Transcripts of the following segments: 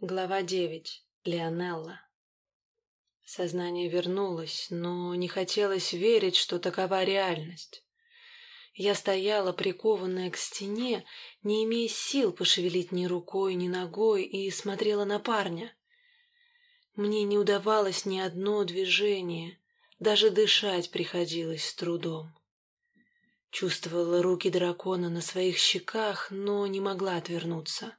Глава девять. Леонелла. Сознание вернулось, но не хотелось верить, что такова реальность. Я стояла, прикованная к стене, не имея сил пошевелить ни рукой, ни ногой, и смотрела на парня. Мне не удавалось ни одно движение, даже дышать приходилось с трудом. Чувствовала руки дракона на своих щеках, но не могла отвернуться.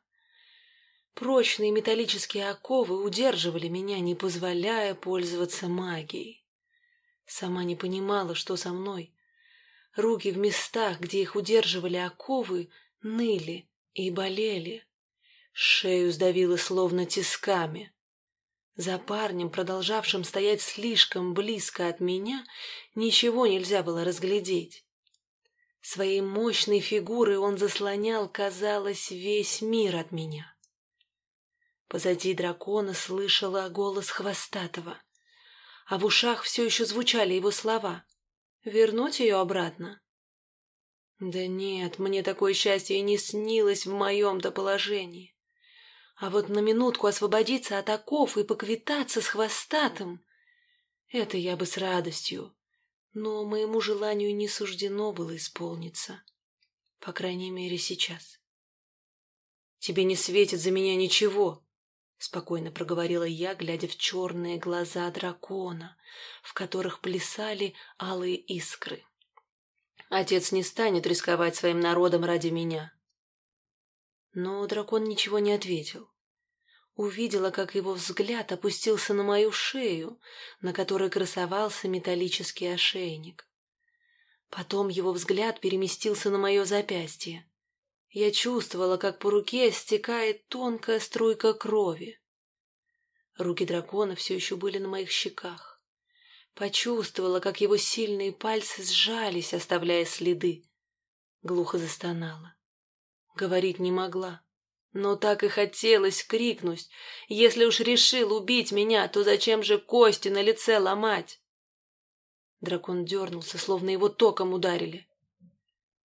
Прочные металлические оковы удерживали меня, не позволяя пользоваться магией. Сама не понимала, что со мной. Руки в местах, где их удерживали оковы, ныли и болели. Шею сдавило словно тисками. За парнем, продолжавшим стоять слишком близко от меня, ничего нельзя было разглядеть. Своей мощной фигурой он заслонял, казалось, весь мир от меня. Позади дракона слышала голос Хвостатого, а в ушах все еще звучали его слова. «Вернуть ее обратно?» «Да нет, мне такое счастье и не снилось в моем-то положении. А вот на минутку освободиться от оков и поквитаться с Хвостатым — это я бы с радостью, но моему желанию не суждено было исполниться, по крайней мере сейчас. «Тебе не светит за меня ничего», — спокойно проговорила я, глядя в черные глаза дракона, в которых плясали алые искры. «Отец не станет рисковать своим народом ради меня». Но дракон ничего не ответил. Увидела, как его взгляд опустился на мою шею, на которой красовался металлический ошейник. Потом его взгляд переместился на мое запястье. Я чувствовала, как по руке стекает тонкая струйка крови. Руки дракона все еще были на моих щеках. Почувствовала, как его сильные пальцы сжались, оставляя следы. Глухо застонала. Говорить не могла. Но так и хотелось крикнуть. Если уж решил убить меня, то зачем же кости на лице ломать? Дракон дернулся, словно его током ударили.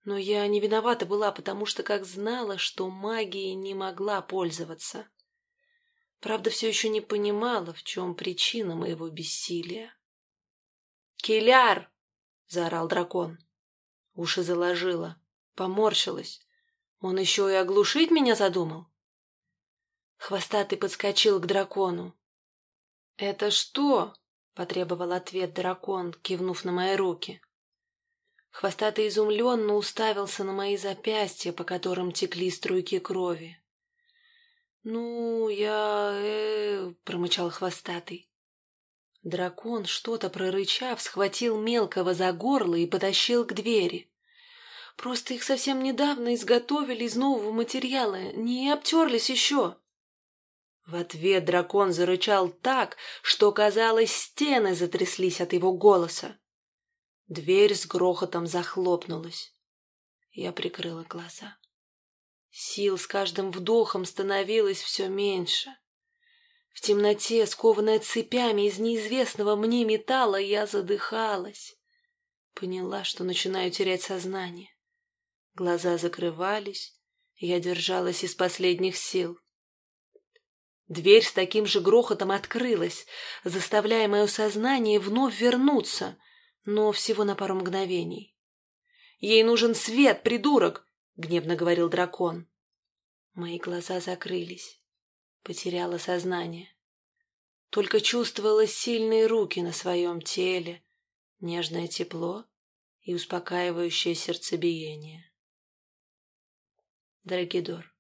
Но я не виновата была, потому что как знала, что магией не могла пользоваться. Правда, все еще не понимала, в чем причина моего бессилия. «Киляр!» — заорал дракон. Уши заложила, поморщилась. Он еще и оглушить меня задумал? Хвостатый подскочил к дракону. «Это что?» — потребовал ответ дракон, кивнув на мои руки. Хвостатый изумленно уставился на мои запястья, по которым текли струйки крови. «Ну, я... э...» — промычал хвостатый. Дракон, что-то прорычав, схватил мелкого за горло и потащил к двери. Просто их совсем недавно изготовили из нового материала, не обтерлись еще. В ответ дракон зарычал так, что, казалось, стены затряслись от его голоса. Дверь с грохотом захлопнулась. Я прикрыла глаза. Сил с каждым вдохом становилось все меньше. В темноте, скованная цепями из неизвестного мне металла, я задыхалась. Поняла, что начинаю терять сознание. Глаза закрывались, я держалась из последних сил. Дверь с таким же грохотом открылась, заставляя мое сознание вновь вернуться — но всего на пару мгновений. «Ей нужен свет, придурок!» — гневно говорил дракон. Мои глаза закрылись. Потеряла сознание. Только чувствовала сильные руки на своем теле, нежное тепло и успокаивающее сердцебиение. Дорогидор.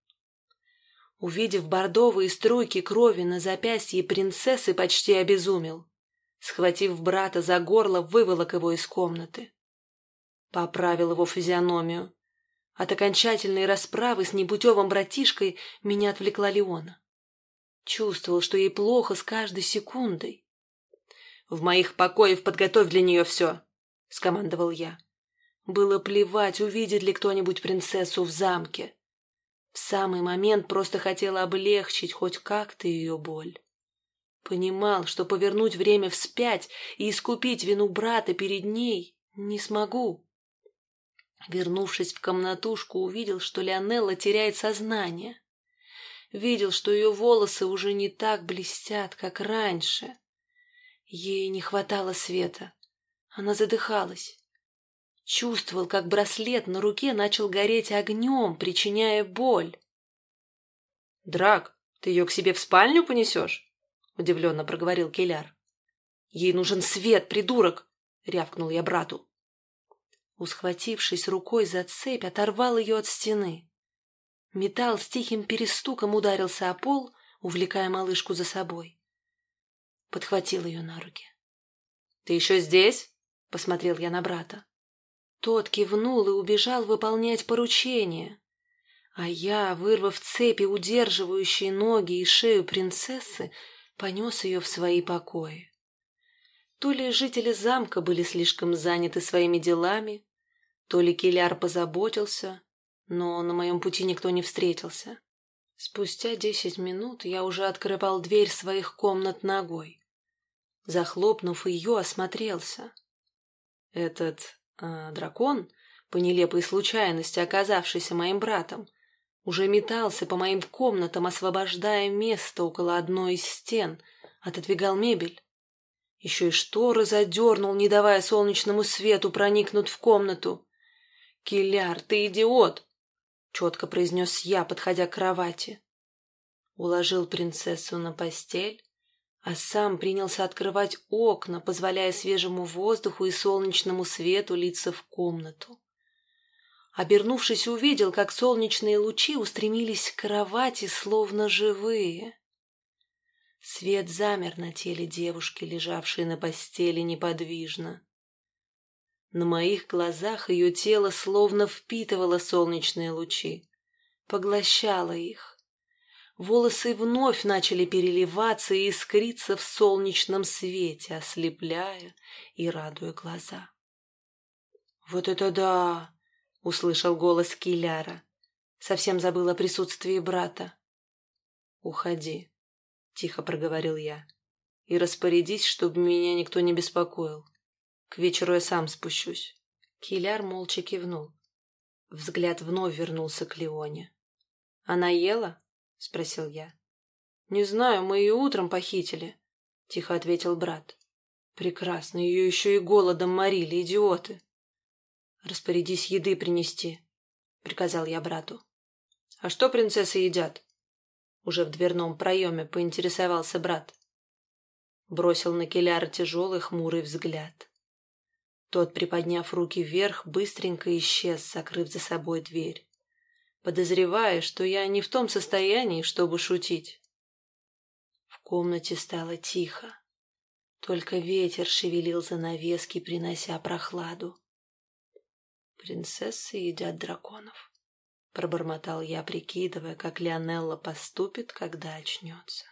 Увидев бордовые струйки крови на запястье принцессы, почти обезумел схватив брата за горло, выволок его из комнаты. Поправил его физиономию. От окончательной расправы с непутевым братишкой меня отвлекла Леона. Чувствовал, что ей плохо с каждой секундой. «В моих покоях подготовь для нее все», — скомандовал я. Было плевать, увидит ли кто-нибудь принцессу в замке. В самый момент просто хотела облегчить хоть как-то ее боль. Понимал, что повернуть время вспять и искупить вину брата перед ней не смогу. Вернувшись в комнатушку, увидел, что Леонелла теряет сознание. видел, что ее волосы уже не так блестят, как раньше. Ей не хватало света. Она задыхалась. Чувствовал, как браслет на руке начал гореть огнем, причиняя боль. «Драк, ты ее к себе в спальню понесешь?» — удивленно проговорил Келяр. «Ей нужен свет, придурок!» — рявкнул я брату. Усхватившись рукой за цепь, оторвал ее от стены. Металл с тихим перестуком ударился о пол, увлекая малышку за собой. Подхватил ее на руки. «Ты еще здесь?» — посмотрел я на брата. Тот кивнул и убежал выполнять поручение. А я, вырвав цепи, удерживающие ноги и шею принцессы, понес ее в свои покои. То ли жители замка были слишком заняты своими делами, то ли Киляр позаботился, но на моем пути никто не встретился. Спустя десять минут я уже открывал дверь своих комнат ногой. Захлопнув ее, осмотрелся. Этот э, дракон, по нелепой случайности оказавшийся моим братом, уже метался по моим комнатам, освобождая место около одной из стен, отодвигал мебель. Еще и шторы задернул, не давая солнечному свету проникнуть в комнату. «Киляр, ты идиот!» — четко произнес я, подходя к кровати. Уложил принцессу на постель, а сам принялся открывать окна, позволяя свежему воздуху и солнечному свету литься в комнату. Обернувшись, увидел, как солнечные лучи устремились к кровати, словно живые. Свет замер на теле девушки, лежавшей на постели неподвижно. На моих глазах ее тело словно впитывало солнечные лучи, поглощало их. Волосы вновь начали переливаться и искриться в солнечном свете, ослепляя и радуя глаза. «Вот это да!» — услышал голос Киляра. Совсем забыл о присутствии брата. «Уходи», — тихо проговорил я, — «и распорядись, чтобы меня никто не беспокоил. К вечеру я сам спущусь». Киляр молча кивнул. Взгляд вновь вернулся к Леоне. «Она ела?» — спросил я. «Не знаю, мы ее утром похитили», — тихо ответил брат. «Прекрасно, ее еще и голодом морили, идиоты». «Распорядись еды принести», — приказал я брату. «А что принцессы едят?» Уже в дверном проеме поинтересовался брат. Бросил на Келяра тяжелый хмурый взгляд. Тот, приподняв руки вверх, быстренько исчез, закрыв за собой дверь подозревая, что я не в том состоянии, чтобы шутить. В комнате стало тихо. Только ветер шевелил занавески, принося прохладу. «Принцессы едят драконов», — пробормотал я, прикидывая, как Леонелла поступит, когда очнется.